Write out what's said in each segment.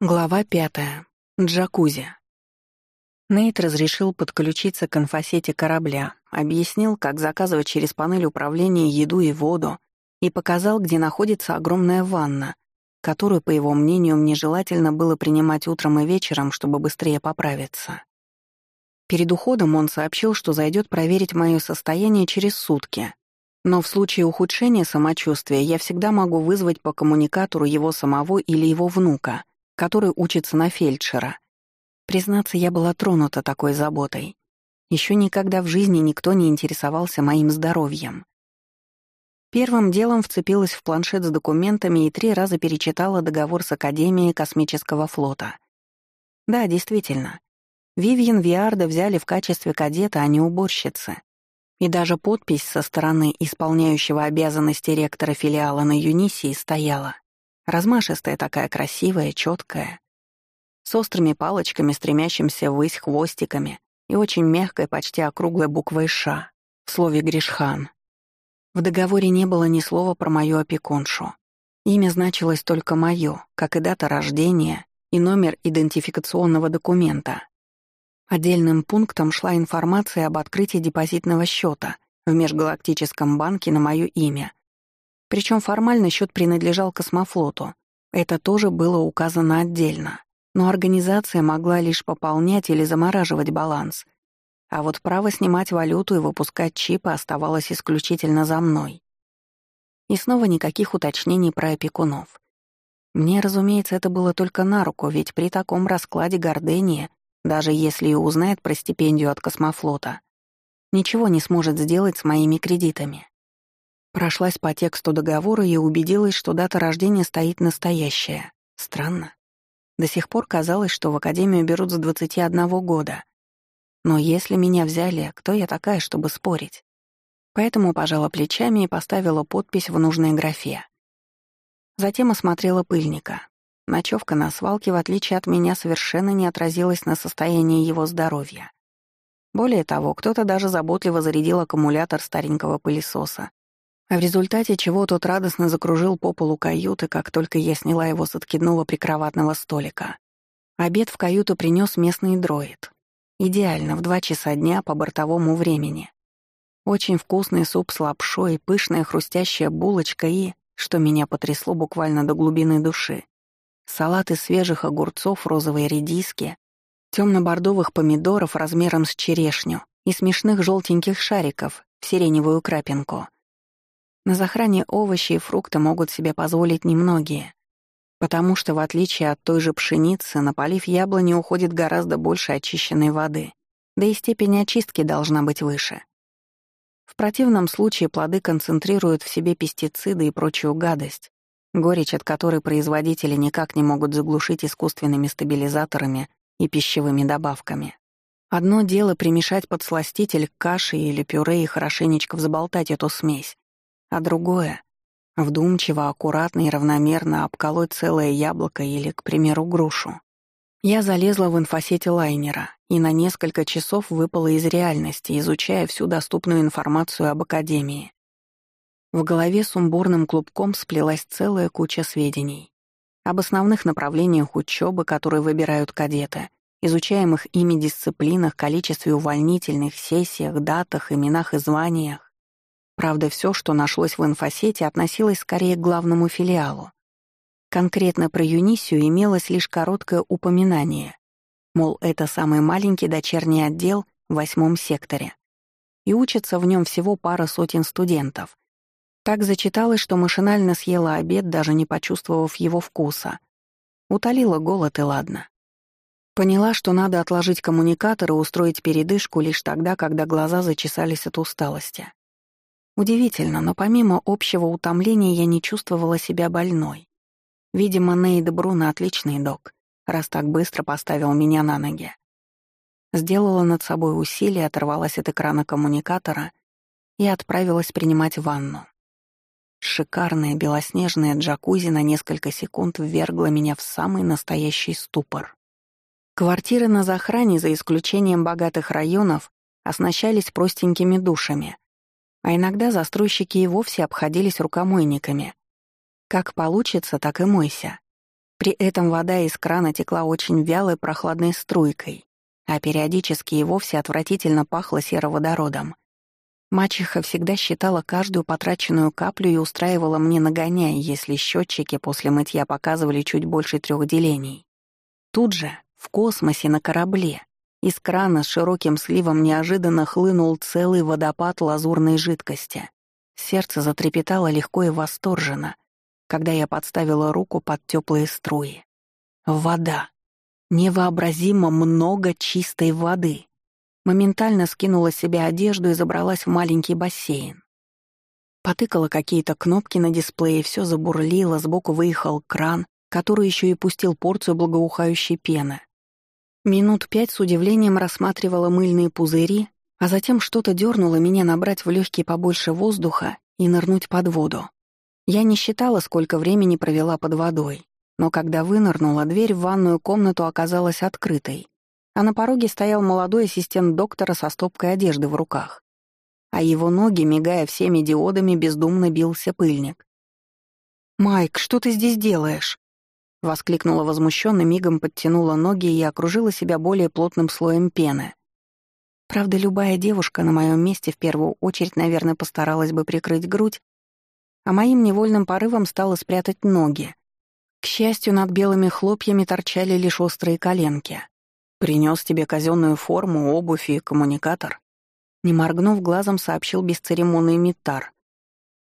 Глава пятая. Джакузи. Нейт разрешил подключиться к инфосети корабля, объяснил, как заказывать через панель управления еду и воду, и показал, где находится огромная ванна, которую, по его мнению, мне желательно было принимать утром и вечером, чтобы быстрее поправиться. Перед уходом он сообщил, что зайдет проверить мое состояние через сутки, но в случае ухудшения самочувствия я всегда могу вызвать по коммуникатору его самого или его внука — который учится на фельдшера. Признаться, я была тронута такой заботой. Еще никогда в жизни никто не интересовался моим здоровьем. Первым делом вцепилась в планшет с документами и три раза перечитала договор с Академией космического флота. Да, действительно. Вивьен Виарда взяли в качестве кадета, а не уборщицы. И даже подпись со стороны исполняющего обязанности ректора филиала на Юнисии стояла Размашистая такая красивая, четкая, с острыми палочками, стремящимся ввысь хвостиками и очень мягкой, почти округлой буквой «Ш» в слове «Гришхан». В договоре не было ни слова про мою опекуншу. Имя значилось только мое, как и дата рождения и номер идентификационного документа. Отдельным пунктом шла информация об открытии депозитного счета в Межгалактическом банке на мое имя причем формально счет принадлежал космофлоту. Это тоже было указано отдельно. Но организация могла лишь пополнять или замораживать баланс. А вот право снимать валюту и выпускать чипы оставалось исключительно за мной. И снова никаких уточнений про опекунов. Мне, разумеется, это было только на руку, ведь при таком раскладе Гордения, даже если и узнает про стипендию от космофлота, ничего не сможет сделать с моими кредитами. Прошлась по тексту договора и убедилась, что дата рождения стоит настоящая. Странно. До сих пор казалось, что в академию берут с 21 года. Но если меня взяли, кто я такая, чтобы спорить? Поэтому пожала плечами и поставила подпись в нужной графе. Затем осмотрела пыльника. Ночевка на свалке, в отличие от меня, совершенно не отразилась на состоянии его здоровья. Более того, кто-то даже заботливо зарядил аккумулятор старенького пылесоса а в результате чего тот радостно закружил по полу каюты, как только я сняла его с откидного прикроватного столика. Обед в каюту принес местный дроид. Идеально, в два часа дня по бортовому времени. Очень вкусный суп с лапшой, пышная хрустящая булочка и, что меня потрясло буквально до глубины души, салат из свежих огурцов, розовые редиски, темно-бордовых помидоров размером с черешню и смешных желтеньких шариков в сиреневую крапинку — на захране овощи и фрукты могут себе позволить немногие, потому что, в отличие от той же пшеницы, на полив яблони уходит гораздо больше очищенной воды, да и степень очистки должна быть выше. В противном случае плоды концентрируют в себе пестициды и прочую гадость, горечь от которой производители никак не могут заглушить искусственными стабилизаторами и пищевыми добавками. Одно дело примешать подсластитель к каше или пюре и хорошенечко взболтать эту смесь, а другое — вдумчиво, аккуратно и равномерно обколоть целое яблоко или, к примеру, грушу. Я залезла в инфосети лайнера и на несколько часов выпала из реальности, изучая всю доступную информацию об Академии. В голове сумбурным клубком сплелась целая куча сведений. Об основных направлениях учебы, которые выбирают кадеты, изучаемых ими дисциплинах, количестве увольнительных, сессиях, датах, именах и званиях. Правда, все, что нашлось в инфосете, относилось скорее к главному филиалу. Конкретно про Юнисию имелось лишь короткое упоминание. Мол, это самый маленький дочерний отдел в восьмом секторе. И учатся в нем всего пара сотен студентов. Так зачиталось, что машинально съела обед, даже не почувствовав его вкуса. Утолила голод и ладно. Поняла, что надо отложить коммуникатор и устроить передышку лишь тогда, когда глаза зачесались от усталости. Удивительно, но помимо общего утомления я не чувствовала себя больной. Видимо, Нейд Бруно отличный док, раз так быстро поставил меня на ноги. Сделала над собой усилие, оторвалась от экрана коммуникатора и отправилась принимать ванну. Шикарная белоснежная джакузи на несколько секунд ввергла меня в самый настоящий ступор. Квартиры на захране, за исключением богатых районов, оснащались простенькими душами — а иногда застройщики и вовсе обходились рукомойниками. Как получится, так и мойся. При этом вода из крана текла очень вялой прохладной струйкой, а периодически и вовсе отвратительно пахло сероводородом. Мачеха всегда считала каждую потраченную каплю и устраивала мне нагоняй, если счетчики после мытья показывали чуть больше трех делений. Тут же, в космосе на корабле, из крана с широким сливом неожиданно хлынул целый водопад лазурной жидкости. Сердце затрепетало легко и восторженно, когда я подставила руку под теплые струи. Вода. Невообразимо много чистой воды. Моментально скинула с себя одежду и забралась в маленький бассейн. Потыкала какие-то кнопки на дисплее, все забурлило, сбоку выехал кран, который еще и пустил порцию благоухающей пены. Минут пять с удивлением рассматривала мыльные пузыри, а затем что-то дернуло меня набрать в легкие побольше воздуха и нырнуть под воду. Я не считала, сколько времени провела под водой, но когда вынырнула, дверь в ванную комнату оказалась открытой, а на пороге стоял молодой ассистент доктора со стопкой одежды в руках. А его ноги, мигая всеми диодами, бездумно бился пыльник. «Майк, что ты здесь делаешь?» Воскликнула возмущенно, мигом подтянула ноги и окружила себя более плотным слоем пены. Правда, любая девушка на моем месте в первую очередь, наверное, постаралась бы прикрыть грудь, а моим невольным порывом стало спрятать ноги. К счастью, над белыми хлопьями торчали лишь острые коленки. Принес тебе казенную форму, обувь и коммуникатор. Не моргнув глазом, сообщил бесцеремонный Миттар.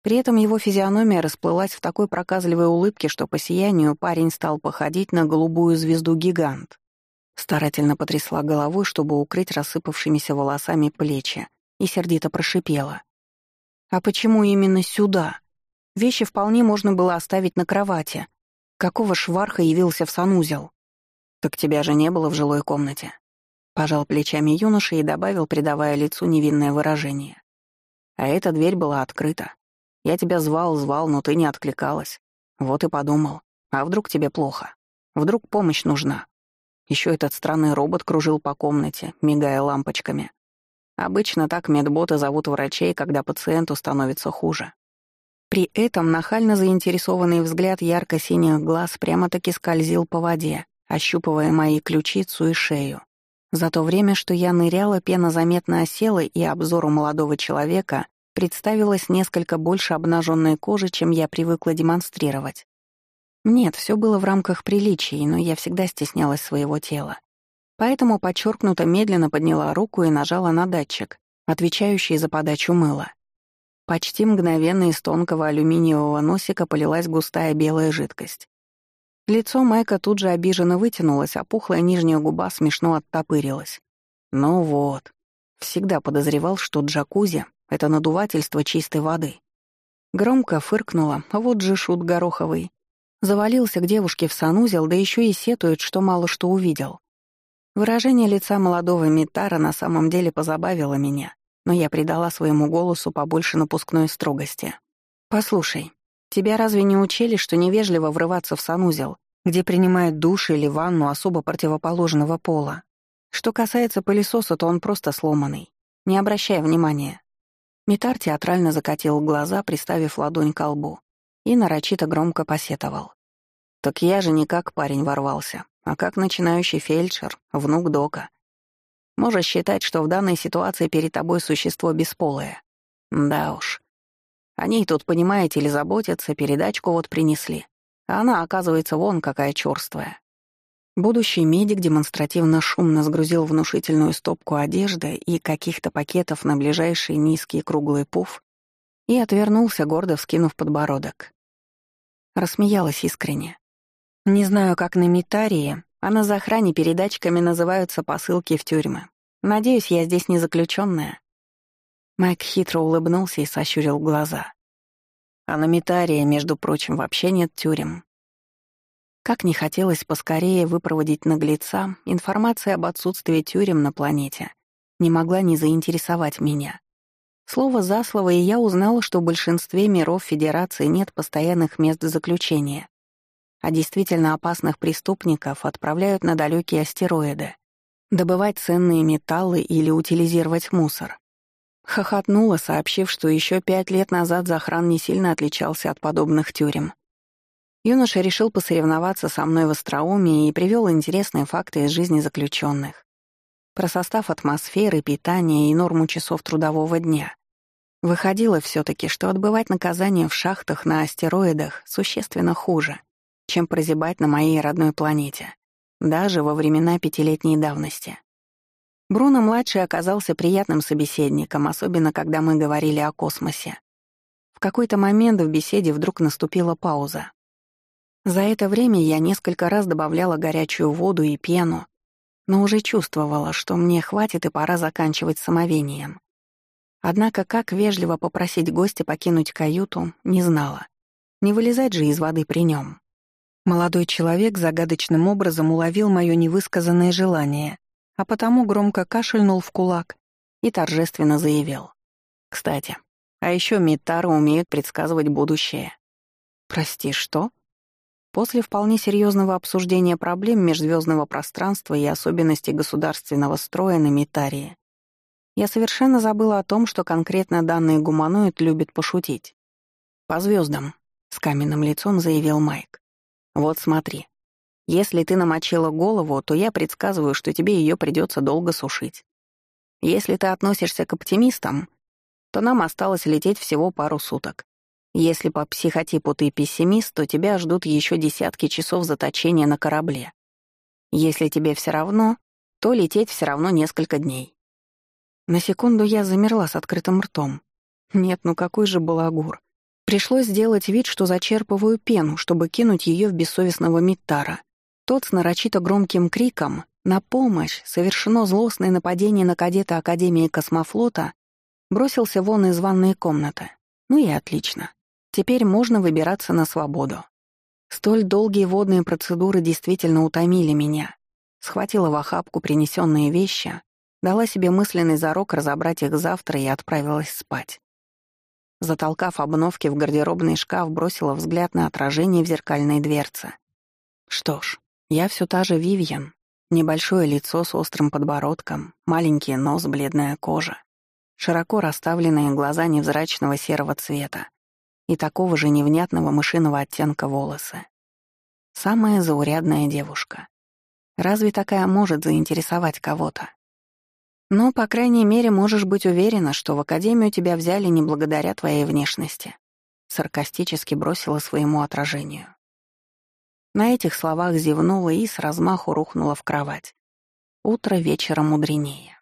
При этом его физиономия расплылась в такой проказливой улыбке, что по сиянию парень стал походить на голубую звезду-гигант. Старательно потрясла головой, чтобы укрыть рассыпавшимися волосами плечи, и сердито прошипела. «А почему именно сюда? Вещи вполне можно было оставить на кровати. Какого шварха явился в санузел?» «Так тебя же не было в жилой комнате», — пожал плечами юноша и добавил, придавая лицу невинное выражение. «А эта дверь была открыта. Я тебя звал, звал, но ты не откликалась. Вот и подумал, а вдруг тебе плохо? Вдруг помощь нужна?» Еще этот странный робот кружил по комнате, мигая лампочками. Обычно так медботы зовут врачей, когда пациенту становится хуже. При этом нахально заинтересованный взгляд ярко-синих глаз прямо-таки скользил по воде, ощупывая мои ключицу и шею. За то время, что я ныряла, пена заметно осела, и обзору молодого человека представилось несколько больше обнаженной кожи, чем я привыкла демонстрировать. Нет, все было в рамках приличий, но я всегда стеснялась своего тела. Поэтому подчеркнуто медленно подняла руку и нажала на датчик, отвечающий за подачу мыла. Почти мгновенно из тонкого алюминиевого носика полилась густая белая жидкость. Лицо Майка тут же обиженно вытянулось, а пухлая нижняя губа смешно оттопырилась. Ну вот. Всегда подозревал, что джакузи — это надувательство чистой воды. Громко фыркнула, вот же шут гороховый. Завалился к девушке в санузел, да еще и сетует, что мало что увидел. Выражение лица молодого Митара на самом деле позабавило меня, но я придала своему голосу побольше напускной строгости. «Послушай, Тебя разве не учили, что невежливо врываться в санузел, где принимает душ или ванну особо противоположного пола? Что касается пылесоса, то он просто сломанный. Не обращай внимания. Митар театрально закатил глаза, приставив ладонь к лбу, и нарочито громко посетовал. «Так я же не как парень ворвался, а как начинающий фельдшер, внук Дока. Можешь считать, что в данной ситуации перед тобой существо бесполое. Да уж, о ней тут, понимаете ли, заботятся, передачку вот принесли. А она, оказывается, вон какая чёрствая. Будущий медик демонстративно шумно сгрузил внушительную стопку одежды и каких-то пакетов на ближайший низкий круглый пуф и отвернулся, гордо вскинув подбородок. Рассмеялась искренне. Не знаю, как на Митарии, а на захране передатчиками называются посылки в тюрьмы. Надеюсь, я здесь не заключенная. Майк хитро улыбнулся и сощурил глаза. А на Митарии, между прочим, вообще нет тюрем. Как не хотелось поскорее выпроводить наглеца, информация об отсутствии тюрем на планете не могла не заинтересовать меня. Слово за слово, и я узнала, что в большинстве миров Федерации нет постоянных мест заключения, а действительно опасных преступников отправляют на далекие астероиды, добывать ценные металлы или утилизировать мусор. Хохотнула, сообщив, что еще пять лет назад Захран не сильно отличался от подобных тюрем. Юноша решил посоревноваться со мной в остроумии и привел интересные факты из жизни заключенных. Про состав атмосферы, питания и норму часов трудового дня. Выходило все таки что отбывать наказание в шахтах на астероидах существенно хуже, чем прозябать на моей родной планете, даже во времена пятилетней давности. Бруно-младший оказался приятным собеседником, особенно когда мы говорили о космосе. В какой-то момент в беседе вдруг наступила пауза. За это время я несколько раз добавляла горячую воду и пену, но уже чувствовала, что мне хватит и пора заканчивать самовением. Однако как вежливо попросить гостя покинуть каюту, не знала. Не вылезать же из воды при нем. Молодой человек загадочным образом уловил мое невысказанное желание, а потому громко кашельнул в кулак и торжественно заявил. «Кстати, а еще Митары умеют предсказывать будущее». «Прости, что?» После вполне серьезного обсуждения проблем межзвездного пространства и особенностей государственного строя на Митарии, я совершенно забыла о том, что конкретно данный гуманоид любит пошутить. «По звездам», — с каменным лицом заявил Майк. «Вот смотри. Если ты намочила голову, то я предсказываю, что тебе ее придется долго сушить. Если ты относишься к оптимистам, то нам осталось лететь всего пару суток. Если по психотипу ты пессимист, то тебя ждут еще десятки часов заточения на корабле. Если тебе все равно, то лететь все равно несколько дней. На секунду я замерла с открытым ртом. Нет, ну какой же балагур. Пришлось сделать вид, что зачерпываю пену, чтобы кинуть ее в бессовестного Миттара. Тот с нарочито громким криком «На помощь! Совершено злостное нападение на кадета Академии космофлота!» бросился вон из ванной комнаты. Ну и отлично. Теперь можно выбираться на свободу. Столь долгие водные процедуры действительно утомили меня. Схватила в охапку принесенные вещи, дала себе мысленный зарок разобрать их завтра и отправилась спать. Затолкав обновки в гардеробный шкаф, бросила взгляд на отражение в зеркальной дверце. Что ж, я все та же Вивьен. Небольшое лицо с острым подбородком, маленький нос, бледная кожа, широко расставленные глаза невзрачного серого цвета, и такого же невнятного мышиного оттенка волосы. Самая заурядная девушка. Разве такая может заинтересовать кого-то? Но, по крайней мере, можешь быть уверена, что в академию тебя взяли не благодаря твоей внешности. Саркастически бросила своему отражению. На этих словах зевнула и с размаху рухнула в кровать. Утро вечера мудренее.